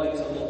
وصيره رسول الله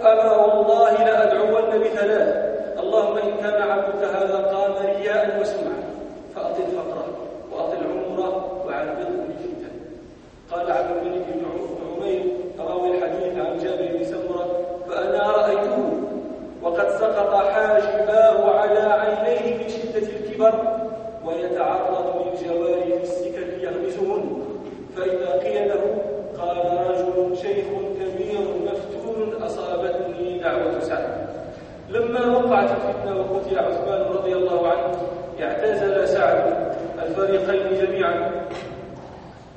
أما والله لأدعون بثلاث اللهم إن كان عبدك هذا قام رياء وسمعا فأطل فقره وأطل عمره وعرضه بالفتن قال عبد الملك بن عمير راوي الحديث عن جابر بن سمرة فأنا رأيته وقد سقط حاجباه على عينيه من شدة الكبر ويتعرض لما وقعت الفتنة وقتل عثمان رضي الله عنه اعتزل سعد الفريقين جميعا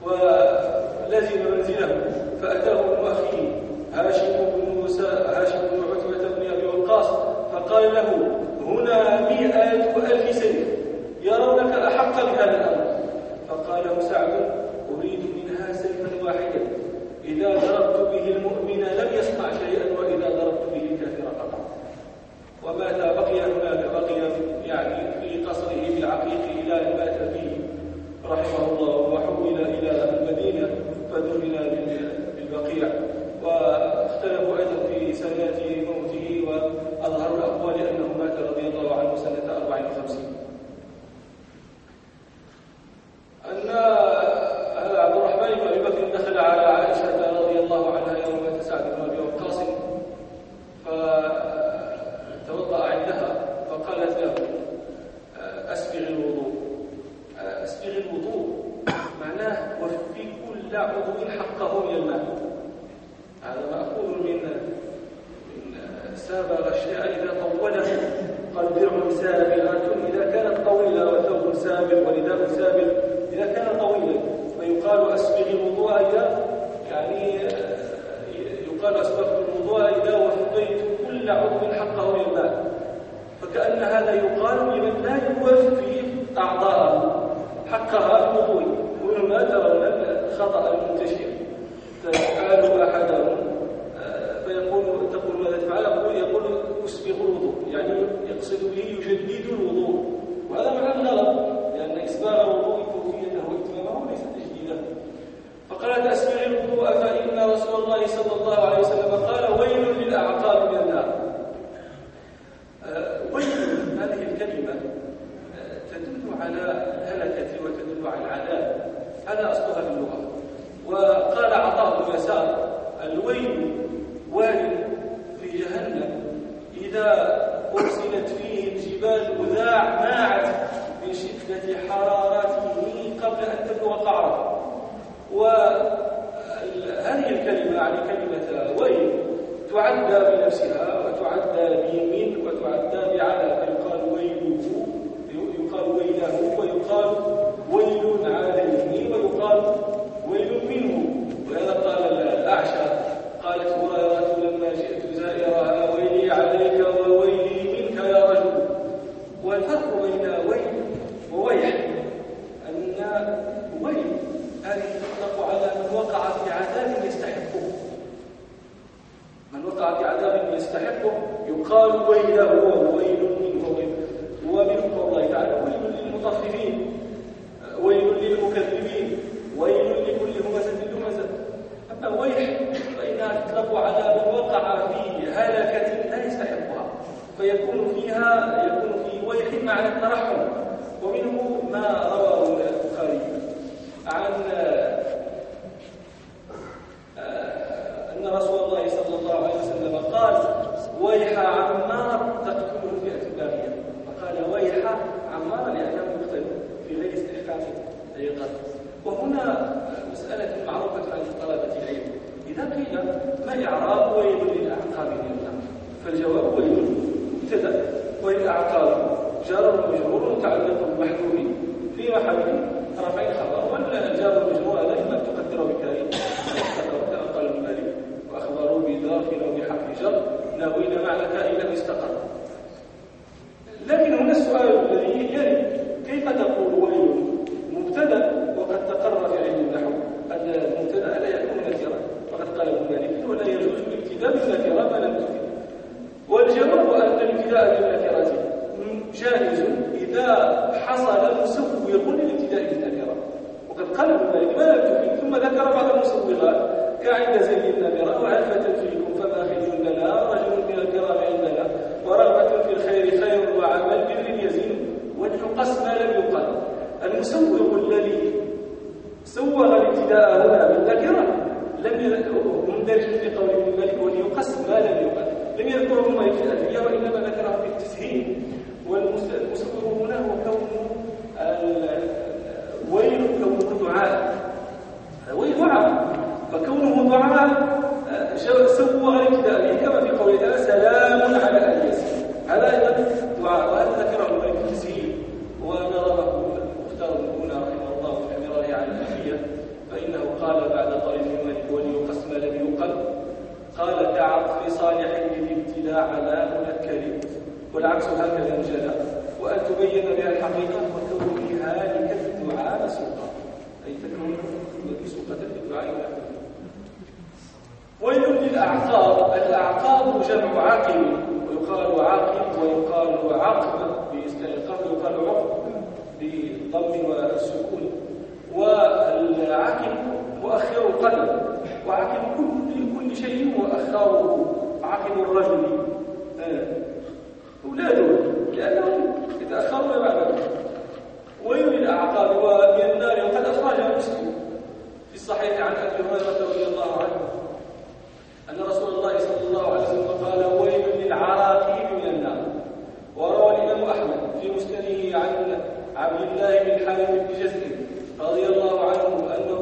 ولزم منزله فأتاه ابن أخيه هاشم بن موسى هاشم بن عتبة بن أبي وقاص فقال له هنا مئة ألف سيف يرونك أحق بهذا الأمر. فقال له سعد أريد منها سيفا واحدا إذا ضربت به المؤمن لم يصنع شيئا وإذا ضربت وماذا بقي هناك بقي يعني في قصره بالعقيق إلى أن مات فيه. رحمه الله وحول إلى المدينة فدفن بالبقيع. واختلفوا أيضا في سنة موته وأظهر الأقوال أنه مات رضي الله عنه سنة الجنابل إذا كان طويلا فيقال أسبغ الوضوء إذا يعني آه، يقال أسبغت الوضوء إذا وفيت كل عضو حقه للماء فكأن هذا يقال لمن لا يوفي أعضاءه حقها في الوضوء ما ترون الخطأ ويح معنى الترحم ومنه ما رواه البخاري عن آه، أن رسول الله صلى الله عليه وسلم قال ويح عمار تقتله فئة باغية فقال ويح عمار لأنه يقتل في غير استحقاق أي قتل وهنا مسألة معروفة عند طلبة العلم إذا قيل ما إعراب ويل للأعقاب من الأمر فالجواب ويل ابتدأ وللأعقاب جار ومجرور متعلق بمحذوف في محل رفع خبر والجار والمجرور هذا إما تقدر بكريم كما قال ابن مالك وأخبروا بظرف أو بحرف جر ناوين معنى كائن استقر لكن هنا السؤال الذي يلي كيف تقول ويل مبتدا وقد تقرر في علم النحو ان المبتدا لا يكون نكرا وقد قال ابن مالك ولا يجوز الابتداء بالنكره ما لم تفد والجواب ان الابتداء بالنكره جائز اذا حصل مسوغ للابتداء بالنكره وقد قال ابن مالك ما لم تفد ثم ذكر بعض المسوغات كعند زيد النمره وعفه فيكم فما خير لنا رجل من الكرام عندنا ورغبه في الخير خير وعمل بر يزيد وليقص ما لم يقل المسوغ الذي سوغ الابتداء هنا بالنكرة لم يندرج في قول ابن مالك وليقس ما لم يقل لم يذكره ابن مالك في الألفية وإنما ذكره في التسهيل والمسوغ هنا هو كون ويل كونه دعاء ويل دعاء فكونه دعاء سوغ الابتداء به كما في قوله تعالى سلام على ال ياسين هذا أيضا دعاء وهذا ذكره ابن مالك في التسهيل ونظره المختار بن هنا رحمه الله في حماره عن الأخية فإنه قال بعد قول مالك وليقسم لم يقل قال كعطف صالح للابتلاء على منكر والعكس هكذا انجلى وأن تبين بها الحقيقة وكونها لك الدعاء مسوقا أي تكون مسوقة للدعاء ويل للأعقاب. الأعقاب جمع عاقل ويقال عاقب ويقال عقب بإستيقاظ ويقال عقب. بالضم والسكون والعاقل مؤخر القدم وعاقل كل كل شيء مؤخره عاقل الرجل. آه. أولاده لأنهم يتاخرون بعد ويل الاعقاب ومن النار وقد اخرجها مسلم في الصحيح عن أبي هريرة رضي الله عنه أن رسول الله صلى الله عليه وسلم قال ويل للعراقيب من النار وروى الإمام أحمد في مسنده عن عبد الله بن حارث بن جزء رضي الله عنه أنه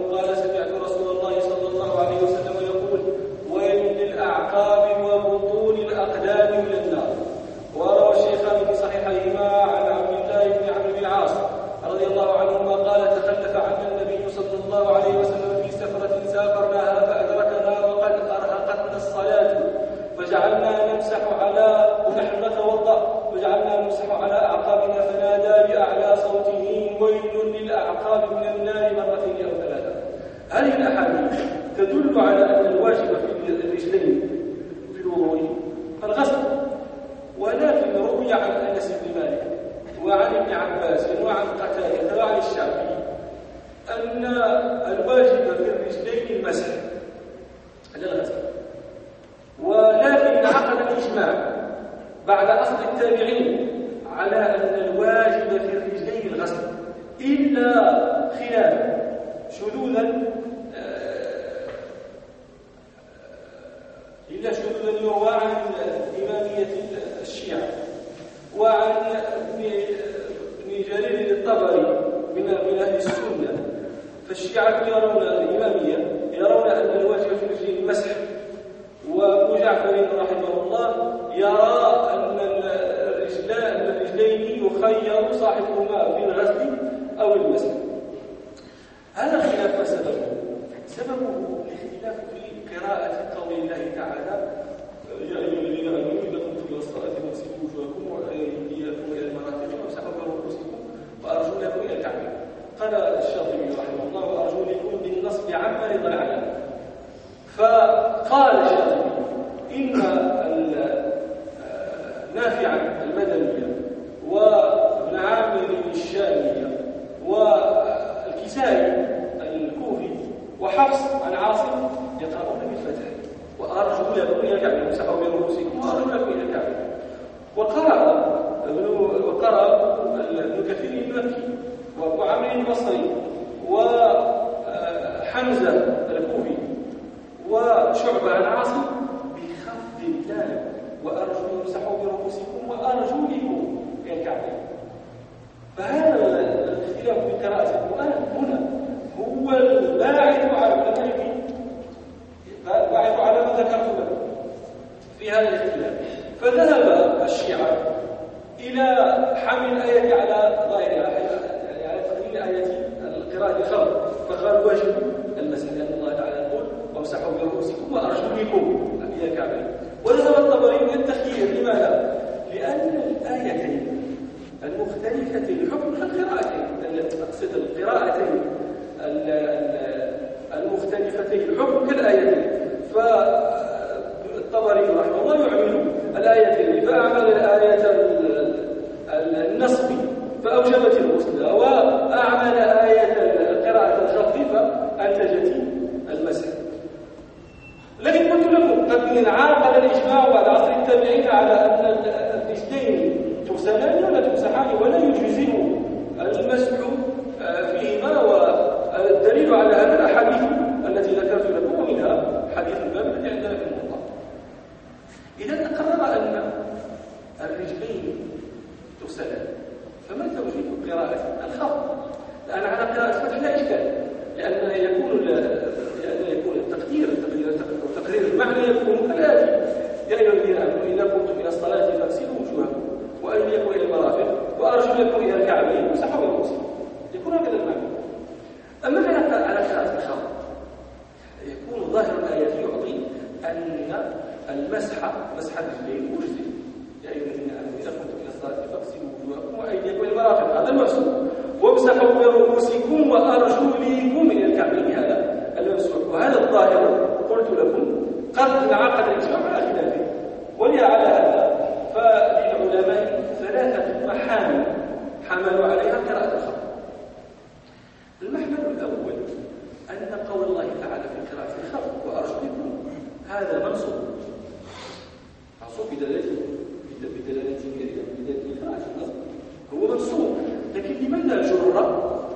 على أن الواجب في الرجلين في الوضوء الغسل ولكن روي عن أنس بن مالك وعن ابن عباس وعن قتادة وعن الشافعي أن الواجب في الرجلين المسح لا الغسل ولكن عقد الإجماع بعد أصل التابعين على أن الواجب في الرجلين الغسل إلا خلاف شذوذا إلا شذوذا يروى عن إمامية الشيعة وعن ابن جرير الطبري من من أهل السنة. فالشيعة يرون الإمامية يرون أن الواجب في الرجلين المسح وأبو جعفر رحمه الله يرى الرجلان الرجلين يخير صاحبهما بالغسل أو المسح. هذا خلاف سببه سببه الاختلاف في قراءة قول الله تعالى وايديكم إلى المرافق وامسحوا برؤوسكم وارجلكم إلى الكعبين قال الشاطبي رحمه الله وارجلكم بالنصب عما رضا العلامه فقال القراءة بخمر فقال واجب المسح لأن الله تعالى يقول وامسحوا برؤوسكم وأرجلكم إلى الكعبه ولزم الطبري من التخيير. لماذا؟ لأن الآيتين المختلفة الحكم كالقراءتين أقصد القراءتين معصوب بدلالته بدلالته بدلالته هو منصوب لكن لماذا جر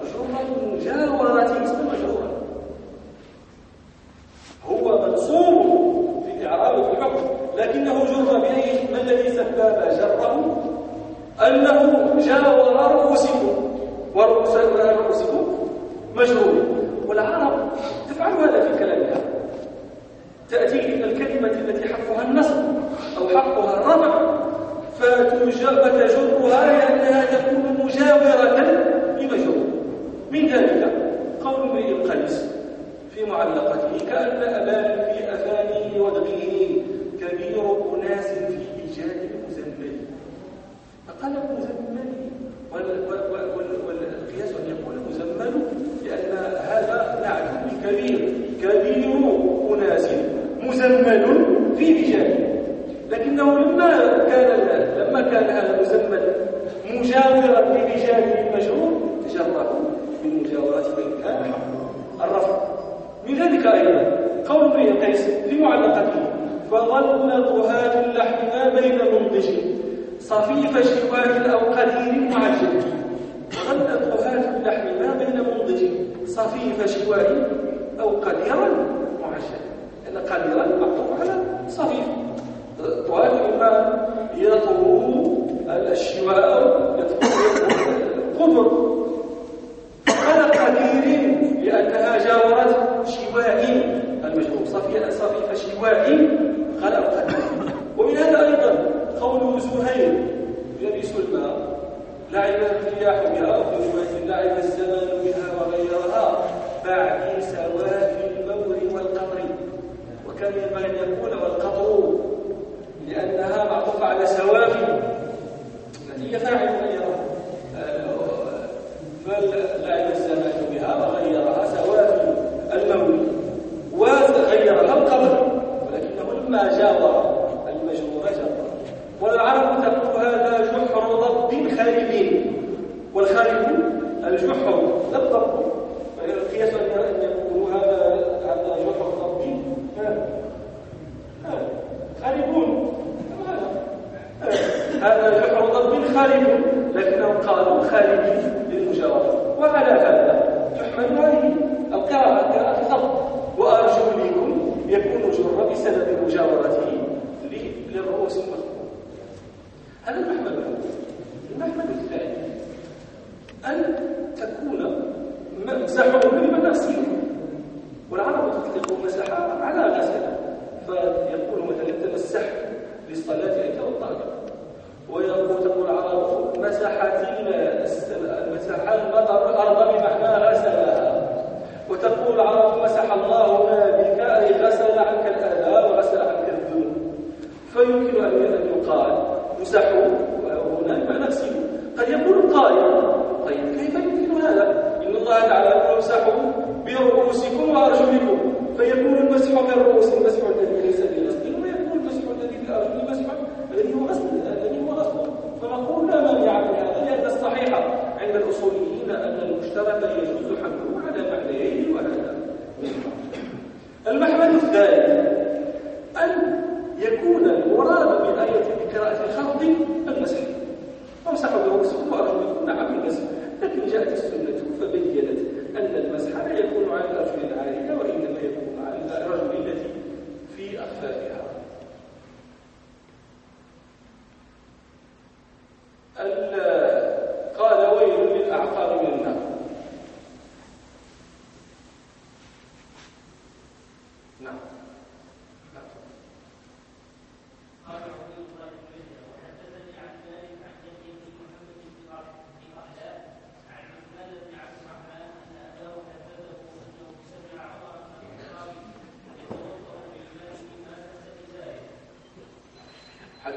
جر مجاورة اسم مجاورة وكان ينبغي ان يكون والقبر لأنها معطوفة على سوافي. هي فاعل يكون المراد بآية بقراءة الخفض المسح فامسحوا برؤوسكم وأرجلكم نعم المسح لكن جاءت السنة.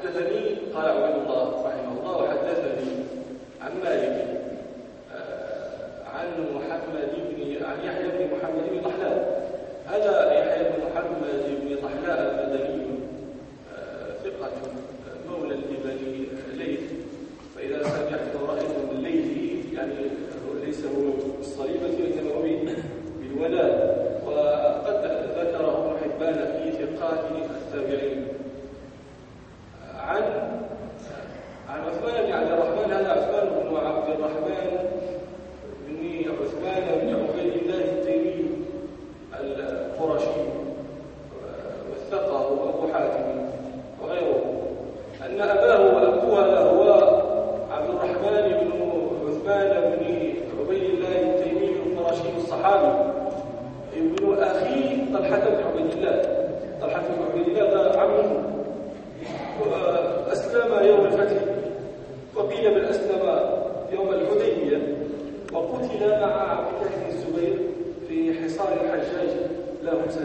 حدثني قال ابو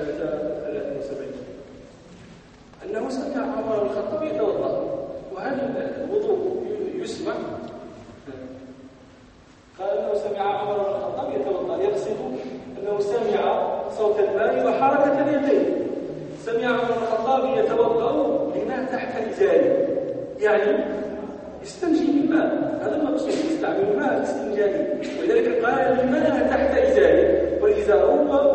373 أنه سمع عمر بن الخطاب يتوضأ وهل الوضوء يسمع؟ قال أنه سمع عمر بن الخطاب يتوضأ يقصد أنه سمع صوت الماء وحركة اليدين. سمع عمر بن الخطاب يتوضأ لما تحت رجاله يعني استنجي بالماء هذا المقصود يستعمل الماء الاستنجائي ولذلك قال لما تحت إزاره والإزار هو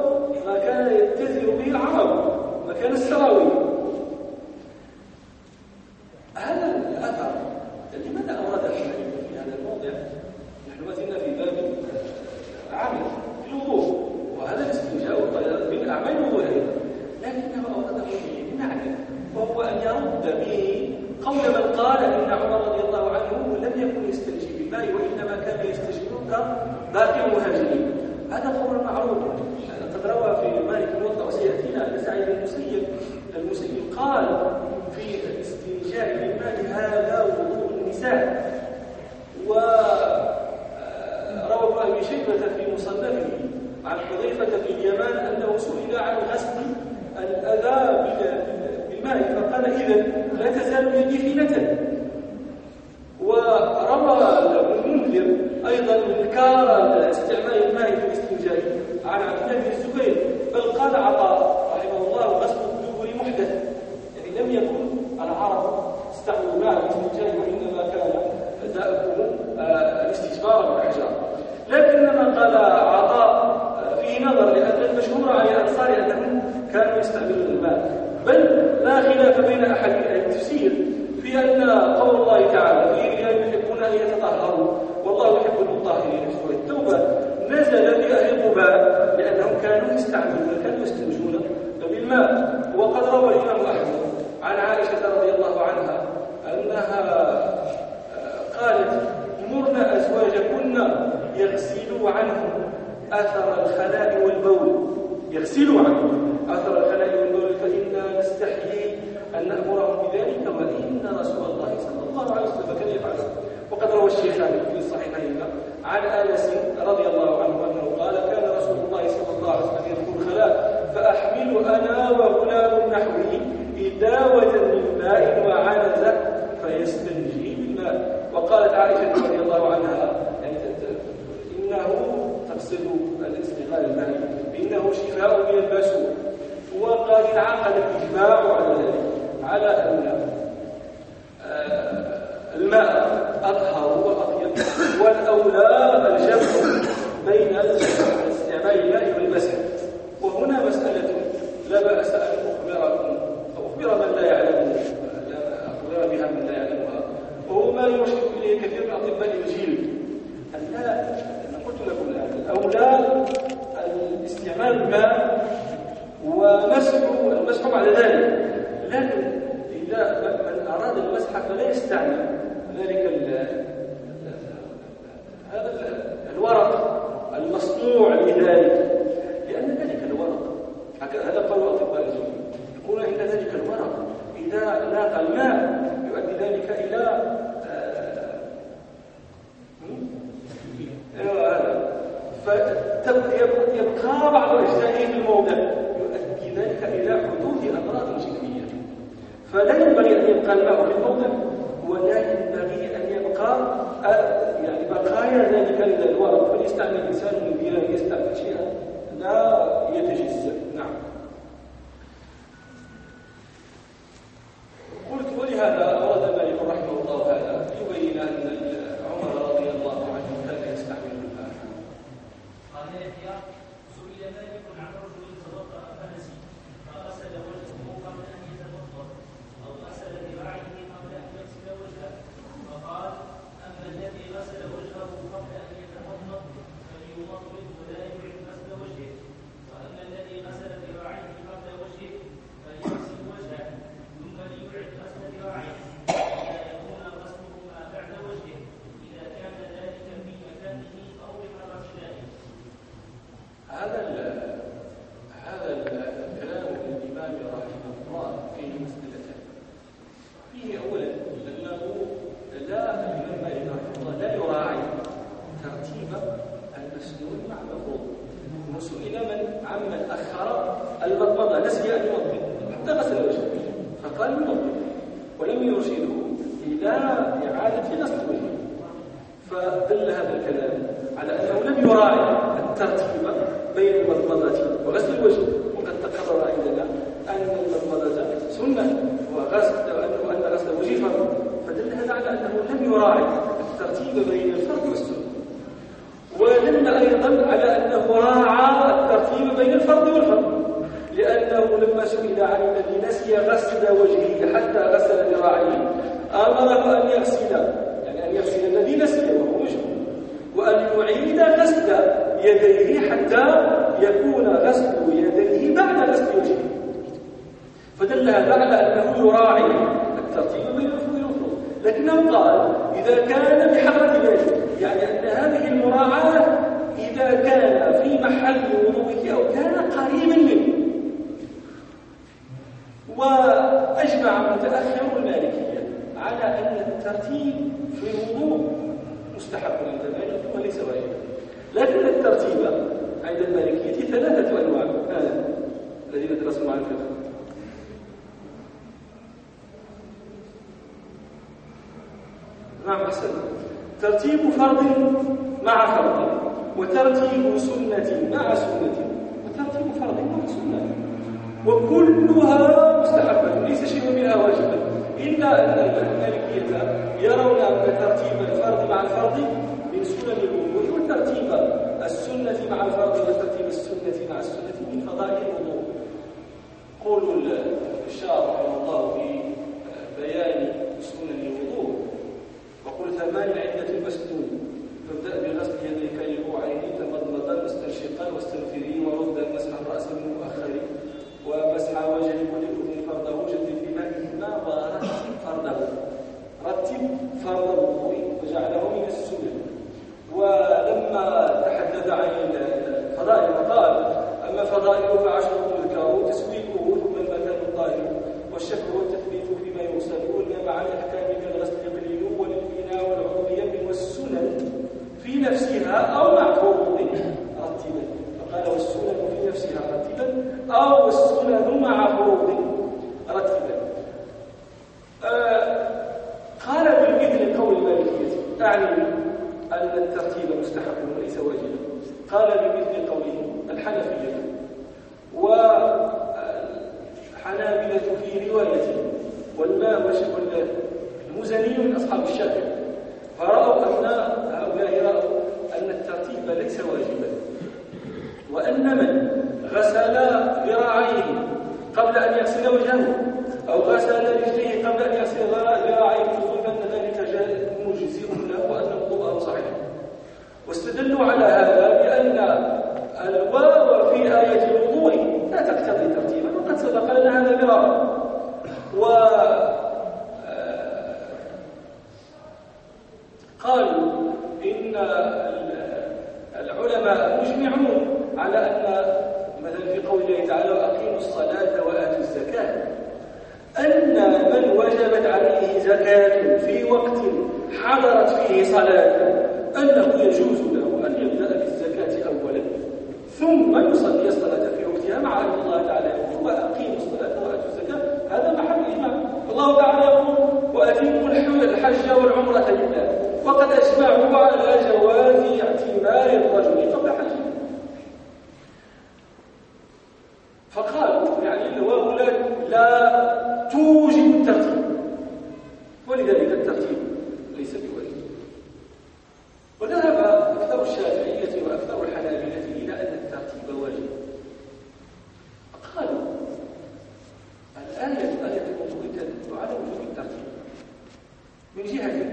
apenas pela unha. بيننا فبين أحاديث التفسير في أن قول الله تعالى في رجال يحبون أن يتطهروا والله يحب المطهرين. في سورة التوبة نزل في أهل قباء لأنهم كانوا يستعملون كانوا يستنجون. بالماء فيبقى بعض أجزائه في الموضع. يؤدي ذلك إلى حدوث أمراض جسمية. فلا ينبغي أن يبقى الماء في الموضع ولا ينبغي أن يبقى آه، يعني بقايا ذلك الورق فليستعمل الإنسان من يستعمل شيئا. لا يتجزأ نعم قلت ولهذا أراد مالك رحمه الله هذا يبين أن عمر رضي الله عنه كان يستعمل الماء قال يحيى سئل مالك عن رجل توضأ فنسي فغسل وجهه قبل أن يتوضأ أو غسل ذراعيه قبل أن يغسل وجهه فقال أما الذي غسل وجهه قبل أن يتوضأ فليمضمض ولا يعد غسل وجهه وأما الذي غسل ذراعيه قبل وجهه فليغسل وجهه ثم ليعد غسل ذراعيه حتى يكون غسلهما بعد وجهه إذا كان ذلك في مكانه أو بمرة ذلك هذا ال- هذا ال- الكلام الإمام رحمه الله فيه مسألتان فيه أولا أنه لا الإمام مالك رحمه الله لا يراعي ترتيب المسنون مع المفروض وسئل من عمن أخر المضمضة نسي أن يمضمض حتى غسل وجهه فقال يمضمض ولم يرشده إلى إعادة غسل وجهه فدل هذا الكلام على أنه لم يراعي الترتيب بين المضمضة وغسل الوجه وقد تقرر عندنا أن المضمضة سنة وغسل وأنه أن غسل الوجه فرض فدل هذا على أنه لم يراعي الترتيب بين الفرض والسنة ودل أيضا على أنه راعى الترتيب بين الفرض والفرض لأنه لما سئل عن نسي غسل وجهه حتى غسل ذراعيه. أمره أن يغسل يعني أن يغسل الذي نسي وهو وجهه. وأن يعيد غسل يديه حتى يكون غسل يديه بعد غسل وجهه. فدل هذا على أنه يراعي الترتيب بين الفروض والفروض لكنه قال إذا كان بحضرة ذلك يعني أن هذه المراعاة إذا كان في محل وضوءه أو كان قريبا منه وأجمع متأخر المالكية على أن الترتيب في الوضوء مستحب عند ذلك وليس واجبا. لكن الترتيب عند المالكية ثلاثة أنواع. هذا الذين درسوا مع الفقه نعم أحسن. ترتيب فرض مع فرض وترتيب سنة مع سنة. وترتيب فرض مع سنة. وكلها مستحبة ليس شيء منها واجبا إلا أن المالكية يرون أن ترتيب الفرض مع الفرض من سنن الوضوء ترتيب السنة مع الفرض وترتيب السنة مع السنة من فضائل الوضوء قول الشارع رحمه الله في بيان سنن الوضوء وقل ثمان عدة مسنون فابدأ بغسل يديك لكوعين تمضمضا واستنشقا واستنفري وردا مسح الرأس من مؤخره ومسح وجه كل اذن فرض وجد بمائهما ورتب فرضه رتب فرض الوضوء وجعله من السنن ولما تحدث عن الفضائل قال أما فضائل فعشر منكر تسويقه ثم المكان الطاهر والشك والتثبيت فيما يغسل مع عن احكام كالغسل يقليل والانبناء والعضو والسنن في نفسها أو مع 有些还有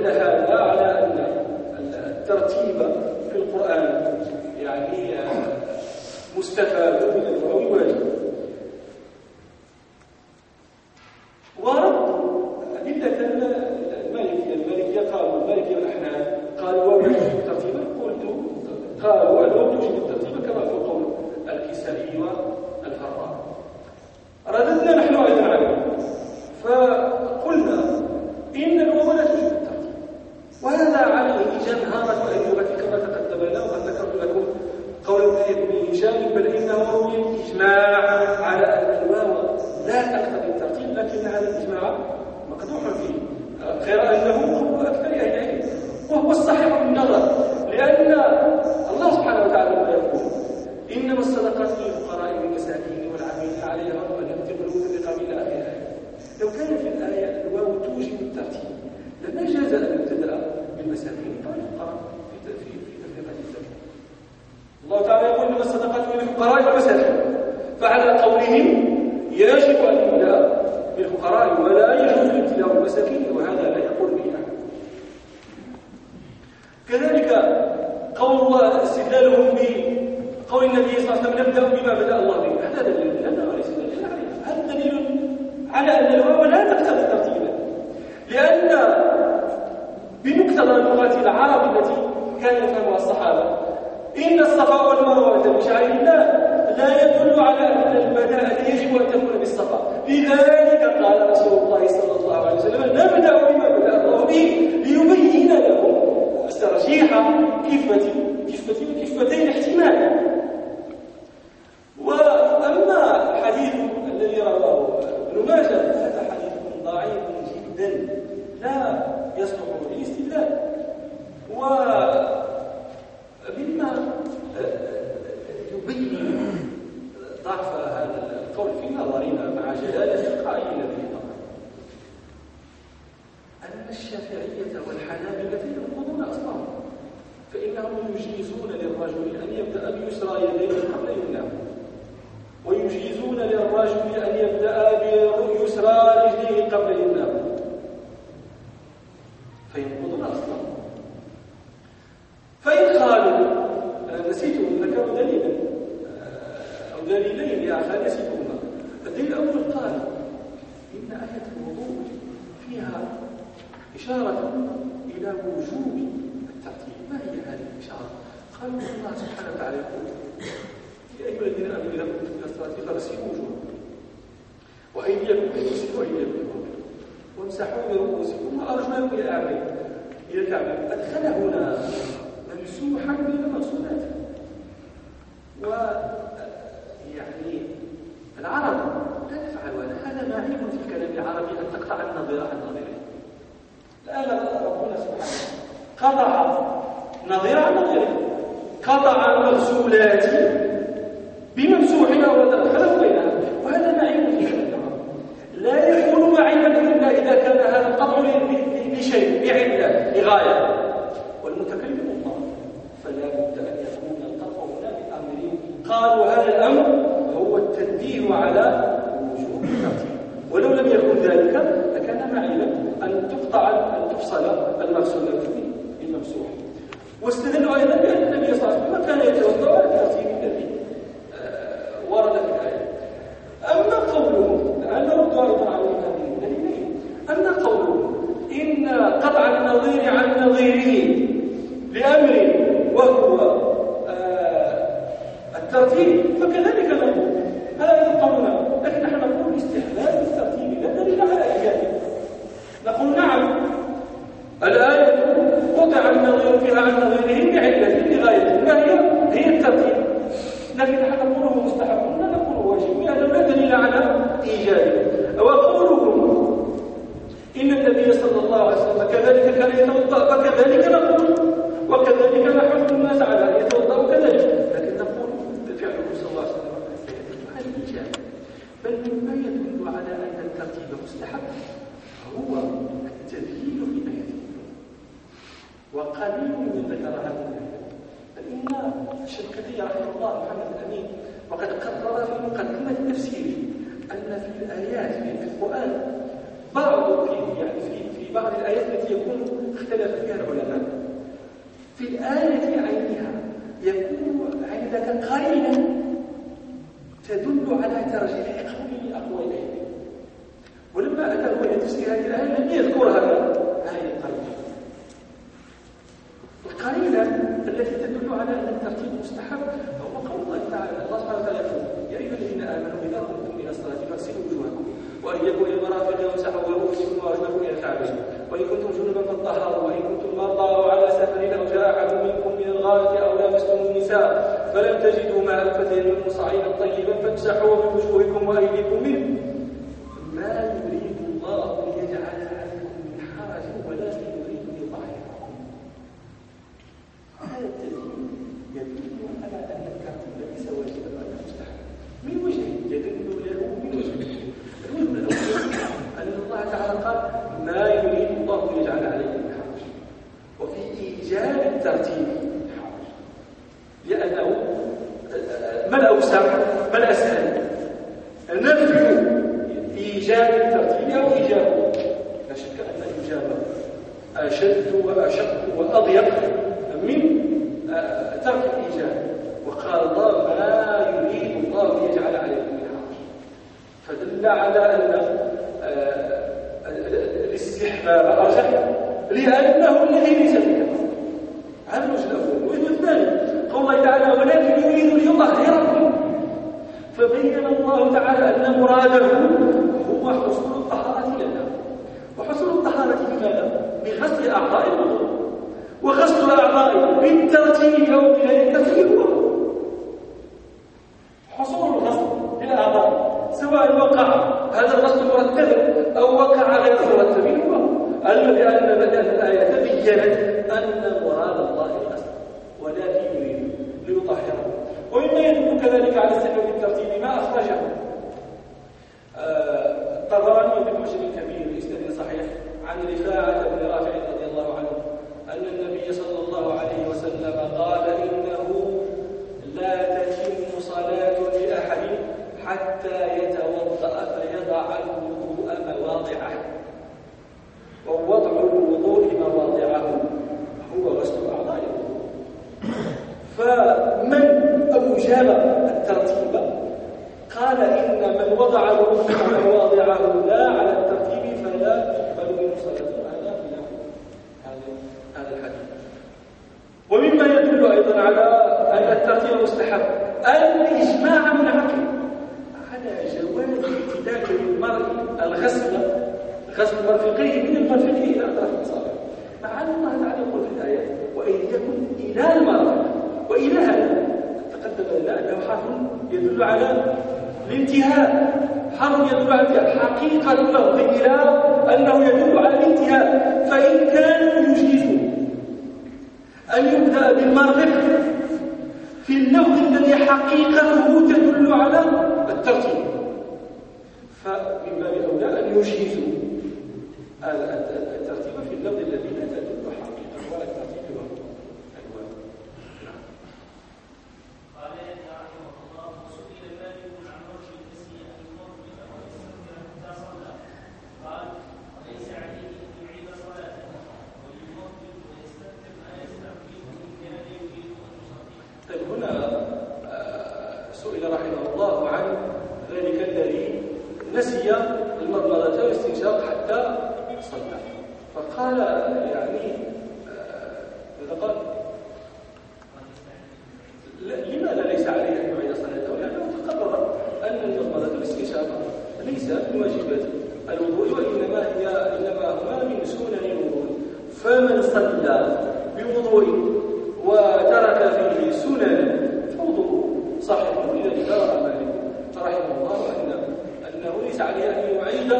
دل هذا على أن الترتيب في القرآن يعني مستفاد. قال النفس التي هي واستدلوا أيضا بان النبي صلى الله عليه وسلم كان يتوضأ على الترتيب الذي طيبا فامسحوا بوجوهكم وأيديكم منه. ما يريد الله ليجعل عليكم من حرج ولكن وضع الركوع مواضعه لا على الترتيب فلا تقبل من صلاته هذا هذا الحديث. ومما يدل أيضا على أن الترتيب مستحب. الإجماع من عقل على جواز ابتداء المرء الغسل غسل مرفقيه من المرفقيه إلى أطراف المصابع مع أن الله تعالى يقول في الآيات وإن يكن إلى المرفق وإلى هذا. تقدم لنا أنه حرف يدل على الانتهاء. حرم يدل حقيقة المغض إلى أنه يدل على الانتهاء فإن كان يجيز أن يبدأ بالمرغب في النوع الذي حقيقته تدل على الترتيب. فمن باب أولى أن يجيز آه، آه، آه، عليها أن يعيد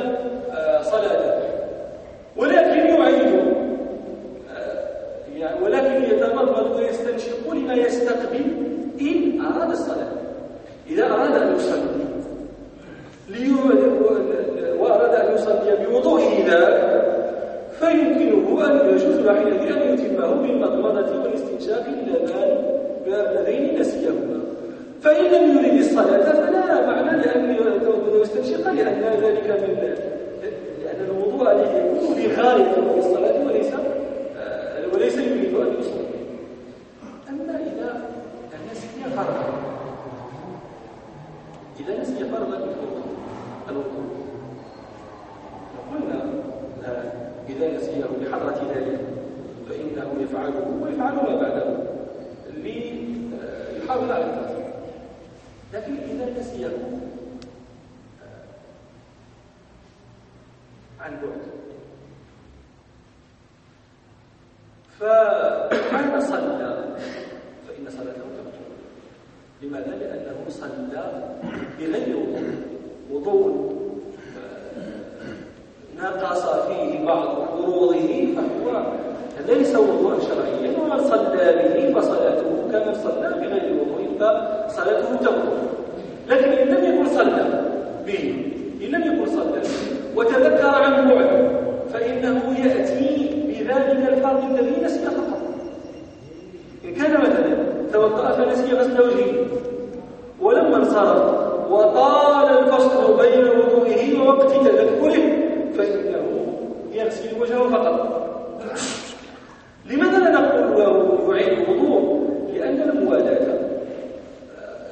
لماذا لا نقول يعيد الوضوء؟ لأن الموالاة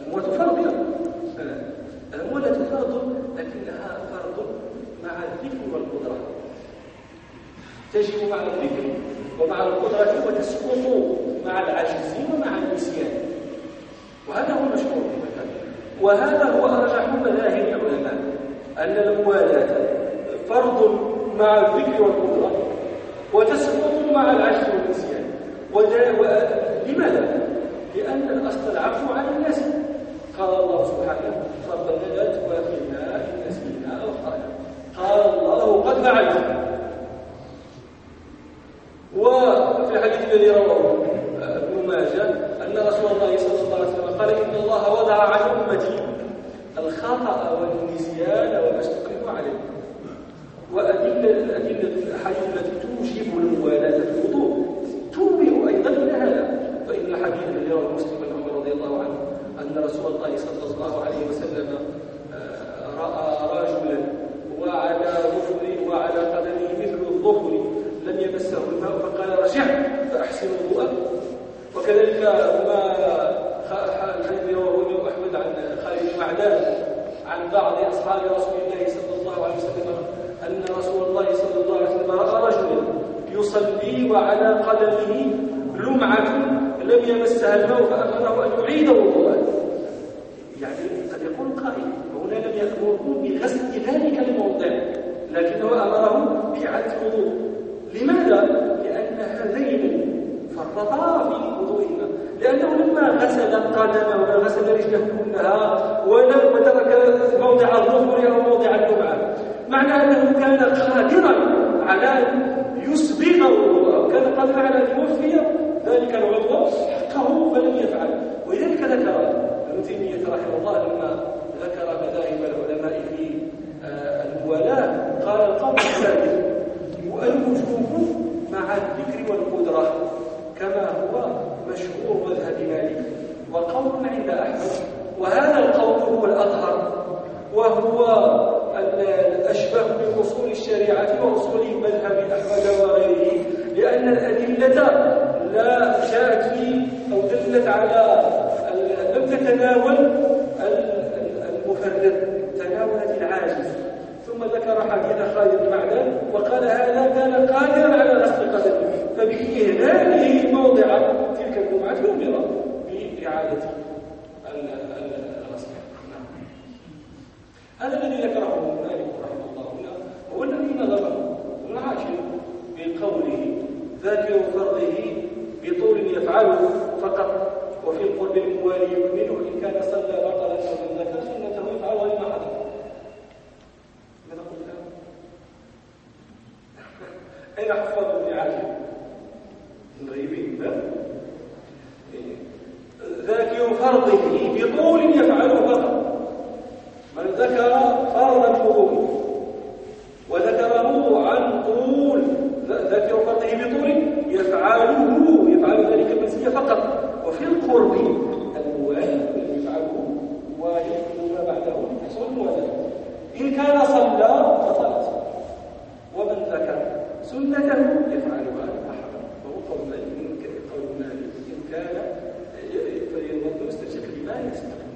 الموالاة فرض الموالاة فرض لكنها فرض مع الذكر والقدرة. تجب مع الذكر ومع القدرة وتسقط مع العجز ومع النسيان. وهذا هو المشهور وهذا هو أرجح مذاهب العلماء أن الموالاة فرض مع الذكر والقدرة. وتسقط مع العجز والنسيان لماذا؟ لأن الأصل العفو عن الناس. قال الله سبحانه ربنا لا تؤاخذنا إن نسينا أو أخطأنا قال الله قد فعلت. وفي الحديث الذي رواه وقد فعل فإنه يفعلها احدا فهو قول مالك قول مالك إن كان يرد واستشكل ما يستقبل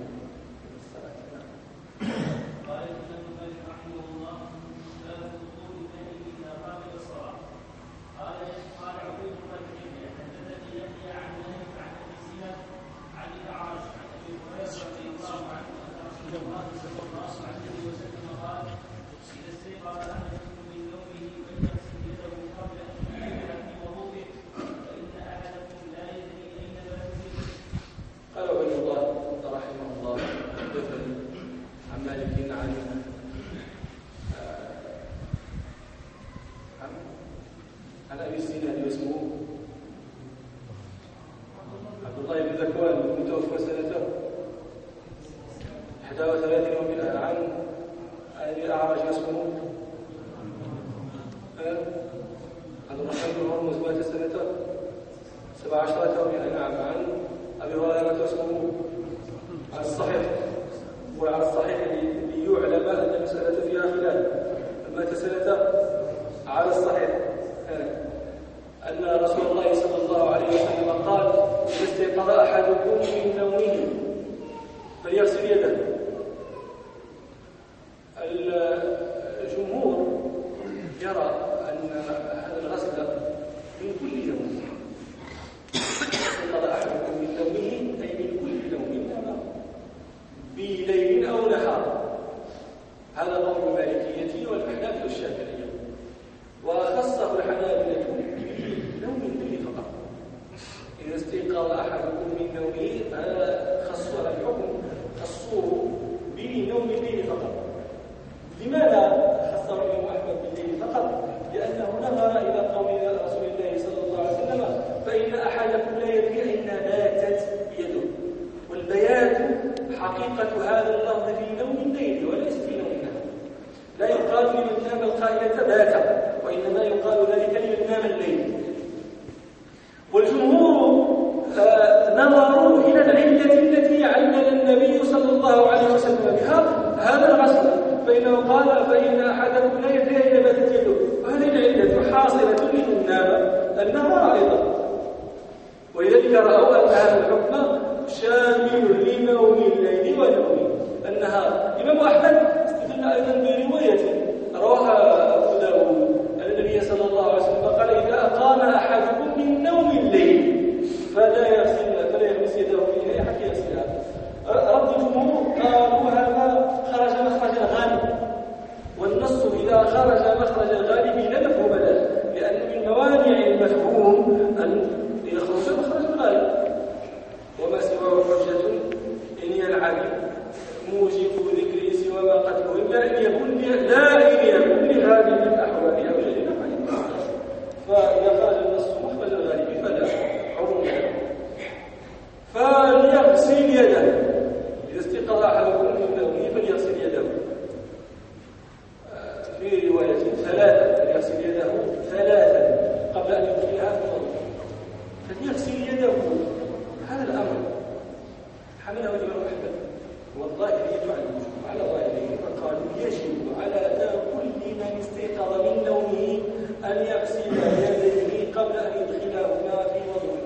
غسل يديه قبل أن يدخلهما في وضوء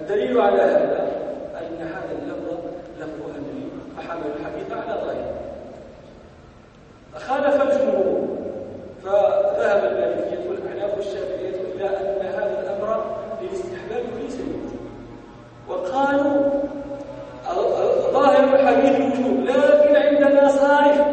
الدليل على هذا أن هذا اللفظ لفظ أمري فحمل الحديث على ظاهره. خالف الجمهور فذهب المالكية والأحناف والشافعية إلى أن هذا الأمر للاستحباب في سبيل وقالوا ظاهر الحديث وجوب لكن عندنا صارف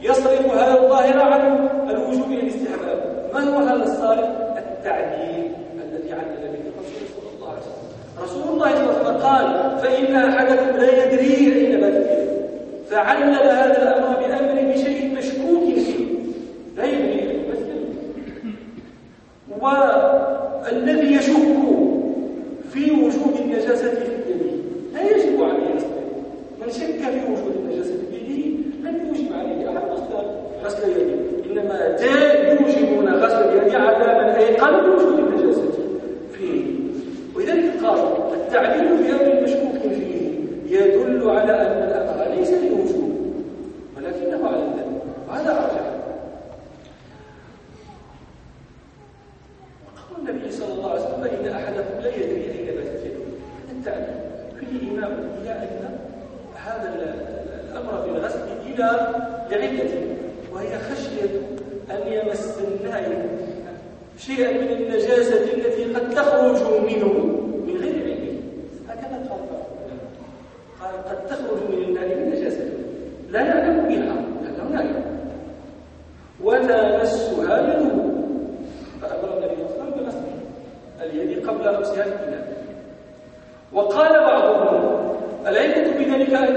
يصرف هذا الظاهر عن الوجوب إلى الاستحباب. من هو هذا الصارم؟ التعليل الذي علل به الرسول صلى الله عليه وسلم رسول الله صلى الله عليه وسلم قال فإن أحدكم لا يدري حين بدأ فعلل هذا الأمر بأمر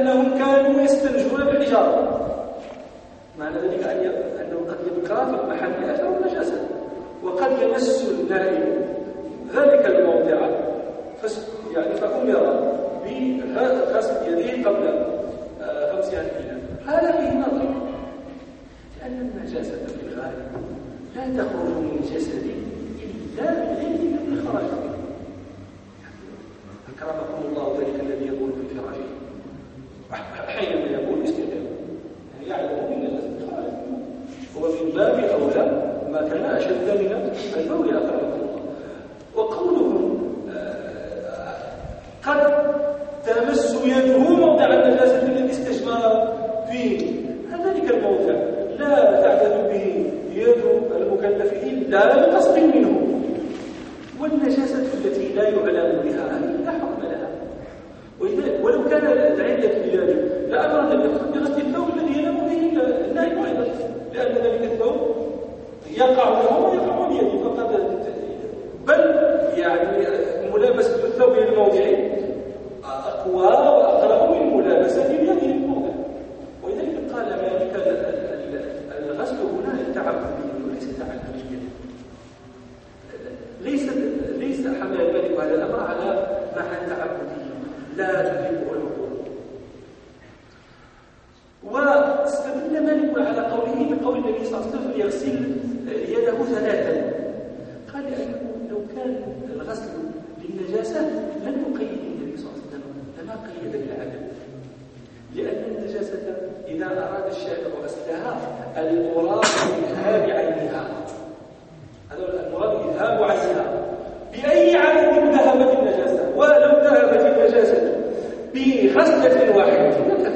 أنهم كانوا يستنجون بالحجارة معنى ذلك أنه قد يبقى في المحل أثر النجاسة وقد يمس النائم ذلك الموضع. يعني فأمر بغسل يديه قبل آه، خمس أيام هذا فيه نظر لأن النجاسة في الغالب لا تخرج من جسدي إلا بغير من خرج بغسلة واحدة.